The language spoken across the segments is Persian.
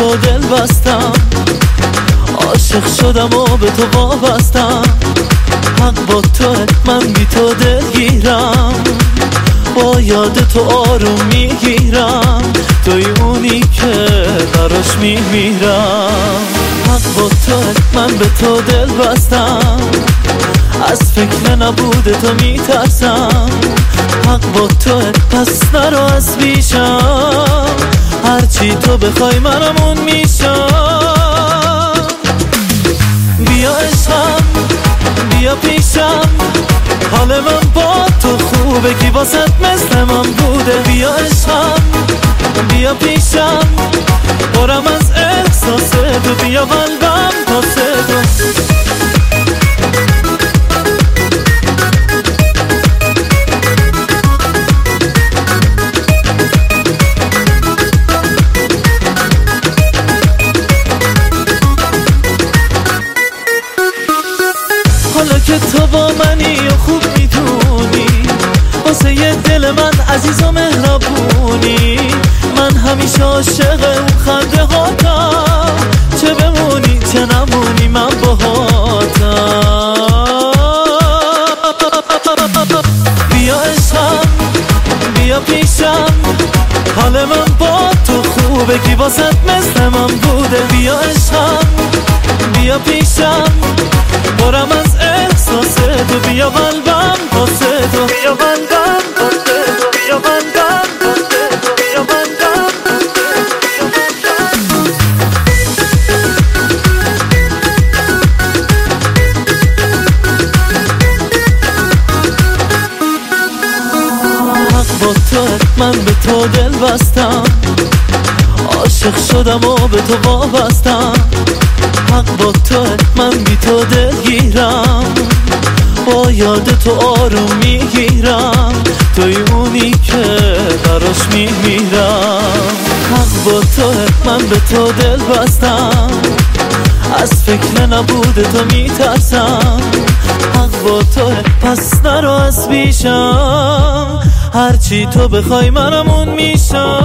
تو دل بستم. عاشق شدم و به تو وابستم. حق با تو من بی تو دلگیرم. با یاد تو آروم می‌گیرم. توی اونی که براش میمیرم. حق با تو من به تو دل بستم. از فکر نبود تو میترسم. حق با تو پس نرو از بیشم تو بخوای منمون میشم. بیا عشقم بیا پیشم. حال من با تو خوبه کی واسط مثل من بوده. بیا عشقم بیا پیشم. برم از احساس تو بیا قلبم که تو با منی و خوب می‌دونی. واسه یه دل من عزیز و مهربونی. من همیشه عاشق اون خنده هاتم. چه بمونی چه نمونی من باهاتم بیا عشقم بیا پیشم. حال من با تو خوبه کی واسط مثل من بوده تو من به تو دل بستم. عاشق شدم و به تو وابستم. حق با تو من بی تو دلگیرم. با یاد تو آروم می‌گیرم. توی اونی که براش میمیرم. حق با تو من به تو دل بستم. از فکر نبود تو میترسم. حق با تو پس نرو از بیشم هرچی تو بخوای منمون میشم.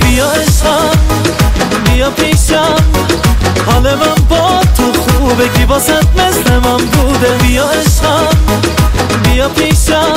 بیا عشقم بیا پیشم. حال من با تو خوبه کی واسط مثل من بوده. بیا عشقم بیا پیشم.